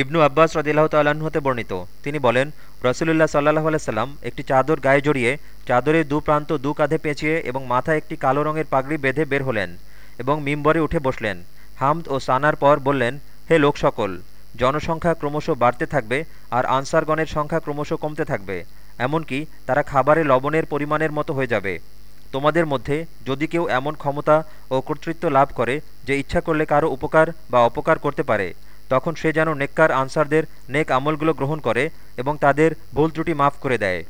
ইবনু আব্বাস রদিল্লাহ তাল্লাহ্ন হতে বর্ণিত। তিনি বলেন, রসুলুল্লাহ সাল্লাহ আলাইসাল্লাম একটি চাদর গায়ে জড়িয়ে চাদরের দু প্রান্ত দু কাঁধে পেঁচিয়ে এবং মাথায় একটি কালো রঙের পাগড়ি বেঁধে বের হলেন এবং মিম্বরে উঠে বসলেন। হামদ ও সানার পর বললেন, হে লোক সকল, জনসংখ্যা ক্রমশ বাড়তে থাকবে আর আনসারগণের সংখ্যা ক্রমশ কমতে থাকবে, এমনকি তারা খাবারে লবণের পরিমাণের মতো হয়ে যাবে। তোমাদের মধ্যে যদি কেউ এমন ক্ষমতা ও কর্তৃত্ব লাভ করে যে ইচ্ছা করলে কারও উপকার বা অপকার করতে পারে তখন সে যেন নেককার আনসারদের নেক আমলগুলো গ্রহণ করে এবং তাদের ভুল ত্রুটি মাফ করে দেয়।